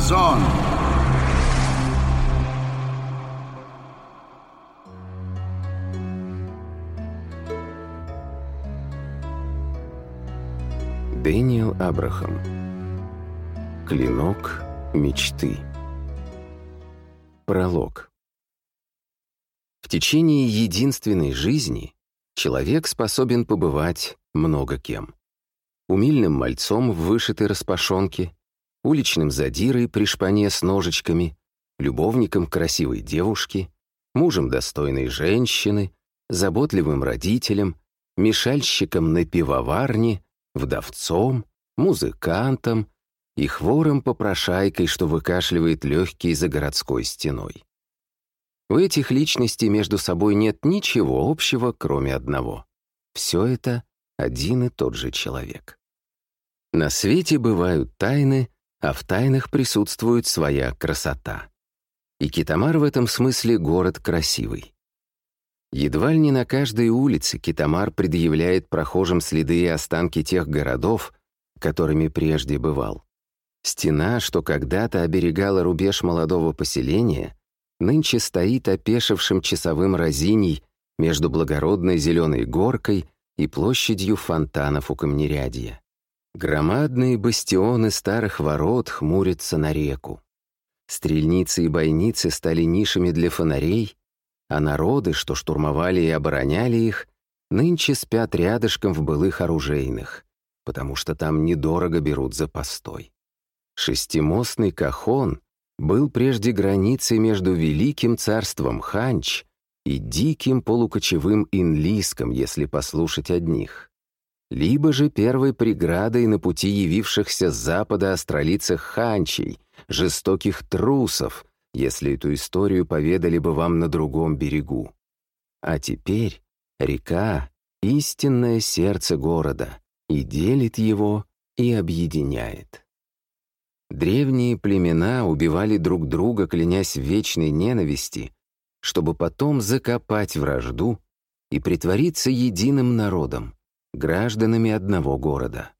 Шанзон. Дэниел Абрахам Клинок мечты Пролог В течение единственной жизни человек способен побывать много кем. Умильным мальцом в вышитой распашонке, уличным задирой при шпане с ножичками, любовником красивой девушки, мужем достойной женщины, заботливым родителем, мешальщиком на пивоварне, вдовцом, музыкантом и хвором-попрошайкой, что выкашливает легкие за городской стеной. У этих личностей между собой нет ничего общего, кроме одного. Все это один и тот же человек. На свете бывают тайны, а в тайнах присутствует своя красота. И Китамар в этом смысле город красивый. Едва ли не на каждой улице Китамар предъявляет прохожим следы и останки тех городов, которыми прежде бывал. Стена, что когда-то оберегала рубеж молодого поселения, нынче стоит опешившим часовым разиней между благородной зеленой горкой и площадью фонтанов у камнерядья. Громадные бастионы старых ворот хмурятся на реку. Стрельницы и бойницы стали нишами для фонарей, а народы, что штурмовали и обороняли их, нынче спят рядышком в былых оружейных, потому что там недорого берут за постой. Шестимостный Кахон был прежде границей между Великим царством Ханч и диким полукочевым Инлиском, если послушать одних либо же первой преградой на пути явившихся с запада астролицах ханчей, жестоких трусов, если эту историю поведали бы вам на другом берегу. А теперь река — истинное сердце города, и делит его, и объединяет. Древние племена убивали друг друга, клянясь в вечной ненависти, чтобы потом закопать вражду и притвориться единым народом, гражданами одного города.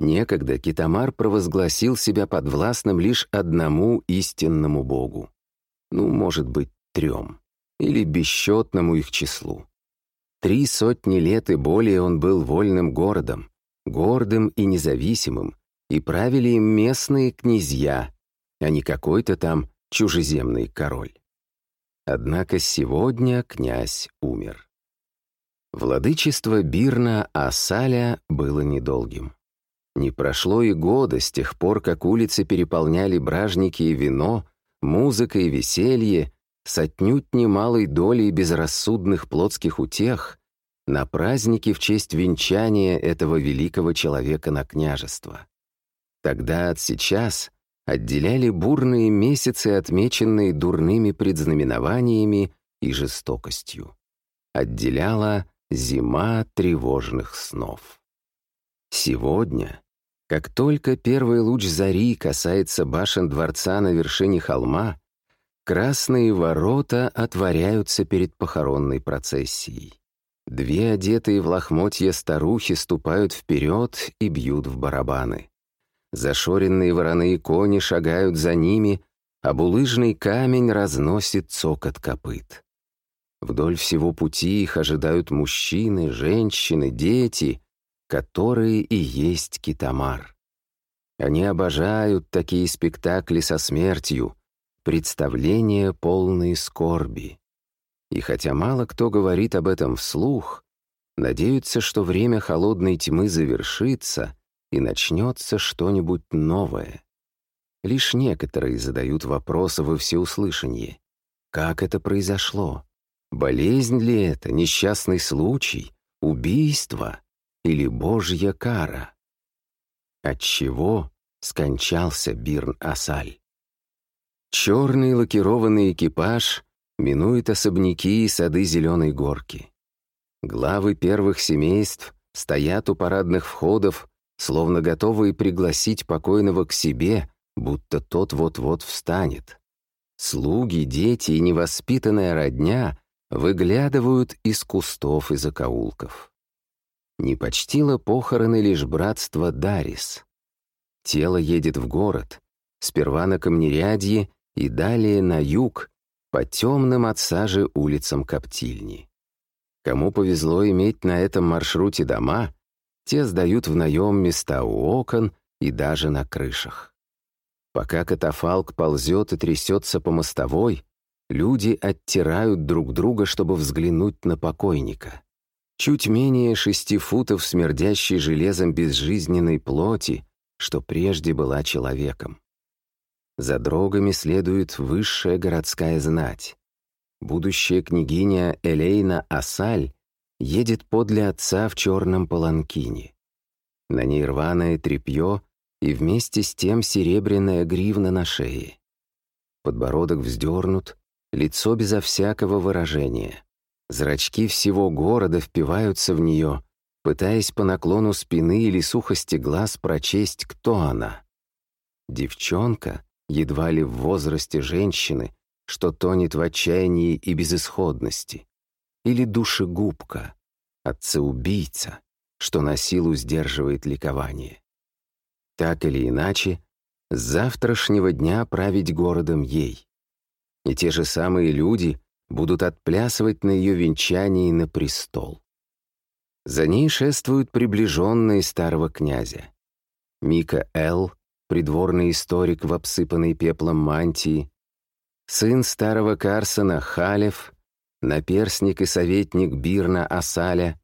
Некогда Китамар провозгласил себя подвластным лишь одному истинному богу. Ну, может быть, трем. Или бесчетному их числу. Три сотни лет и более он был вольным городом, гордым и независимым, и правили им местные князья, а не какой-то там чужеземный король. Однако сегодня князь умер. Владычество Бирна Асаля было недолгим. Не прошло и года с тех пор, как улицы переполняли бражники и вино, музыка и веселье, с отнюдь немалой долей безрассудных плотских утех, на праздники в честь венчания этого великого человека на княжество. Тогда от сейчас отделяли бурные месяцы, отмеченные дурными предзнаменованиями и жестокостью. Отделяла Зима тревожных снов. Сегодня, как только первый луч зари касается башен дворца на вершине холма, красные ворота отворяются перед похоронной процессией. Две одетые в лохмотья старухи ступают вперед и бьют в барабаны. Зашоренные вороные кони шагают за ними, а булыжный камень разносит цокот копыт. Вдоль всего пути их ожидают мужчины, женщины, дети, которые и есть китамар. Они обожают такие спектакли со смертью, представления полные скорби. И хотя мало кто говорит об этом вслух, надеются, что время холодной тьмы завершится и начнется что-нибудь новое. Лишь некоторые задают вопросы во всеуслышание. Как это произошло? Болезнь ли это, несчастный случай, убийство или божья кара? Отчего скончался Бирн-Асаль? Черный лакированный экипаж минует особняки и сады Зеленой горки. Главы первых семейств стоят у парадных входов, словно готовые пригласить покойного к себе, будто тот вот-вот встанет. Слуги, дети и невоспитанная родня выглядывают из кустов и закоулков. Не почтило похороны лишь братство Дарис. Тело едет в город, сперва на Камнерядье и далее на юг, по темным от сажи улицам Коптильни. Кому повезло иметь на этом маршруте дома, те сдают в наем места у окон и даже на крышах. Пока катафалк ползет и трясется по мостовой, люди оттирают друг друга, чтобы взглянуть на покойника. Чуть менее шести футов смердящей железом безжизненной плоти, что прежде была человеком. За дрогами следует высшая городская знать. Будущая княгиня Элейна Асаль едет подле отца в черном паланкине. На ней рваное тряпье и вместе с тем серебряная гривна на шее. Подбородок вздернут, лицо безо всякого выражения. Зрачки всего города впиваются в нее, пытаясь по наклону спины или сухости глаз прочесть, кто она. Девчонка, едва ли в возрасте женщины, что тонет в отчаянии и безысходности или душегубка, отца-убийца, что на силу сдерживает ликование. Так или иначе, с завтрашнего дня править городом ей. И те же самые люди будут отплясывать на ее венчании на престол. За ней шествуют приближенные старого князя. Мика Эл, придворный историк в обсыпанной пеплом мантии, сын старого Карсона Халев, наперсник и советник Бирна Асаля,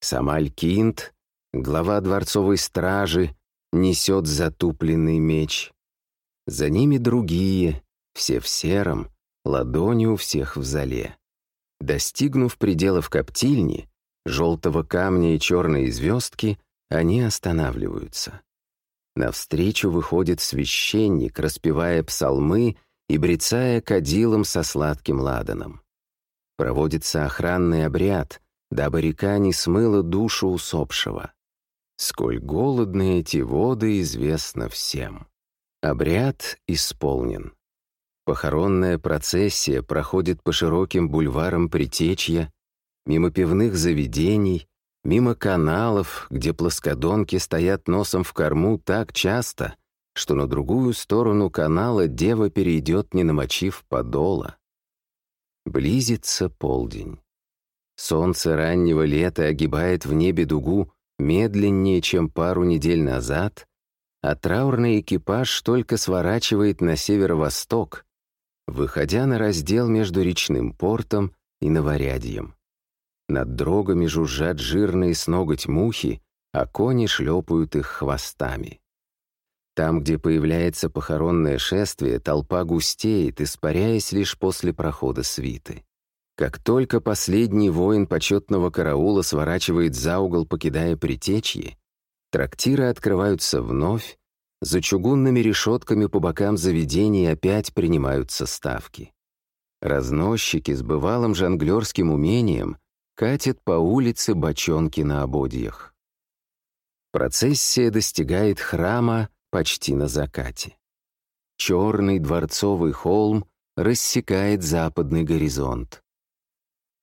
Самаль Кинт, глава дворцовой стражи, несет затупленный меч. За ними другие, все в сером, ладони у всех в зале. Достигнув пределов коптильни, желтого камня и черной звездки, они останавливаются. Навстречу выходит священник, распевая псалмы и брецая кадилом со сладким ладаном. Проводится охранный обряд, дабы река не смыла душу усопшего. Сколь голодны эти воды, известно всем. Обряд исполнен. Похоронная процессия проходит по широким бульварам Притечья, мимо пивных заведений, мимо каналов, где плоскодонки стоят носом в корму так часто, что на другую сторону канала дева перейдет, не намочив подола. Близится полдень. Солнце раннего лета огибает в небе дугу медленнее, чем пару недель назад, а траурный экипаж только сворачивает на северо-восток, выходя на раздел между речным портом и Новорядьем. Над дрогами жужжат жирные с ноготь мухи, а кони шлепают их хвостами. Там, где появляется похоронное шествие, толпа густеет, испаряясь лишь после прохода свиты. Как только последний воин почетного караула сворачивает за угол, покидая притечье, трактиры открываются вновь, за чугунными решетками по бокам заведений опять принимаются ставки. Разносчики с бывалым жонглерским умением катят по улице бочонки на ободьях. Процессия достигает храма, почти на закате. Черный дворцовый холм рассекает западный горизонт.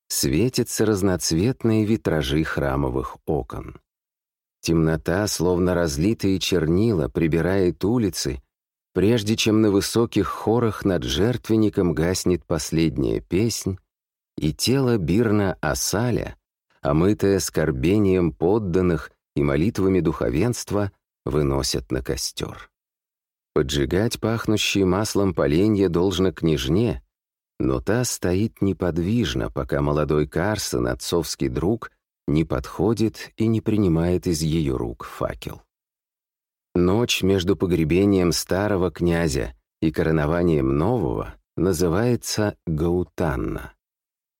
Светятся разноцветные витражи храмовых окон. Темнота, словно разлитые чернила, прибирает улицы, прежде чем на высоких хорах над жертвенником гаснет последняя песнь, и тело Бирна Асаля, омытое скорбением подданных и молитвами духовенства, выносят на костер. Поджигать пахнущие маслом поленья должно княжне, но та стоит неподвижно, пока молодой Карсон, отцовский друг, не подходит и не принимает из ее рук факел. Ночь между погребением старого князя и коронованием нового называется Гаутанна.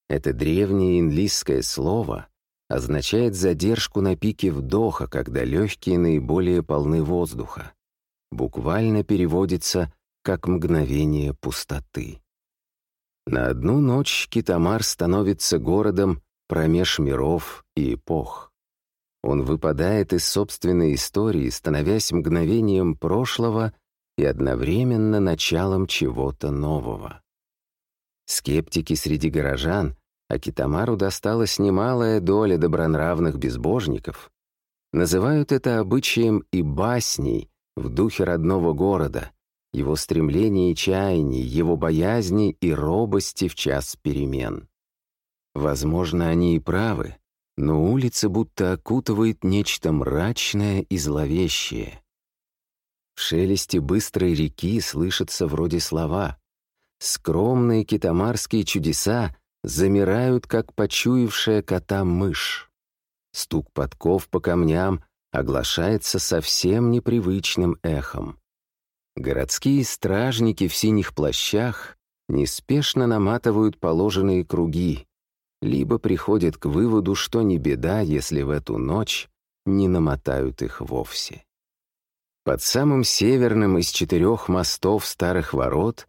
Это древнее инлистское слово означает задержку на пике вдоха, когда легкие наиболее полны воздуха. Буквально переводится как мгновение пустоты. На одну ночь Китамар становится городом промеж миров и эпох. Он выпадает из собственной истории, становясь мгновением прошлого и одновременно началом чего-то нового. Скептики среди горожан а Китамару досталась немалая доля добронравных безбожников, называют это обычаем и басней в духе родного города, его стремления и чаяний, его боязни и робости в час перемен. Возможно, они и правы, но улица будто окутывает нечто мрачное и зловещее. В шелесте быстрой реки слышатся вроде слова. Скромные китамарские чудеса замирают, как почуявшая кота мышь. Стук подков по камням оглашается совсем непривычным эхом. Городские стражники в синих плащах неспешно наматывают положенные круги, либо приходят к выводу, что не беда, если в эту ночь не намотают их вовсе. Под самым северным из четырех мостов старых ворот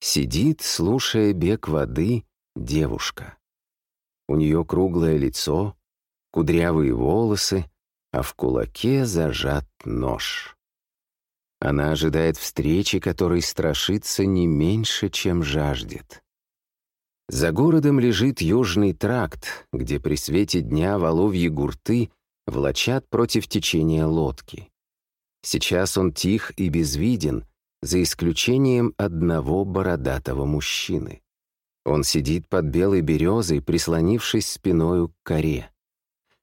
сидит, слушая бег воды, девушка. У нее круглое лицо, кудрявые волосы, а в кулаке зажат нож. Она ожидает встречи, которой страшится не меньше, чем жаждет. За городом лежит южный тракт, где при свете дня воловьи гурты влачат против течения лодки. Сейчас он тих и безвиден, за исключением одного бородатого мужчины. Он сидит под белой березой, прислонившись спиною к коре.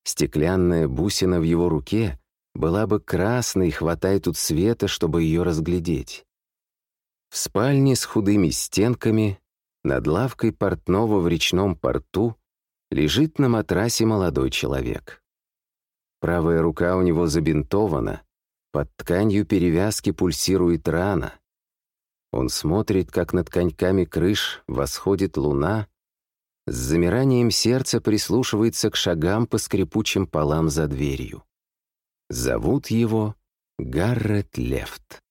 Стеклянная бусина в его руке была бы красной, хватая тут света, чтобы ее разглядеть. В спальне с худыми стенками, над лавкой портного в речном порту, лежит на матрасе молодой человек. Правая рука у него забинтована, под тканью перевязки пульсирует рана. Он смотрит, как над коньками крыш восходит луна, с замиранием сердца прислушивается к шагам по скрипучим полам за дверью. Зовут его Гаррет Лефт.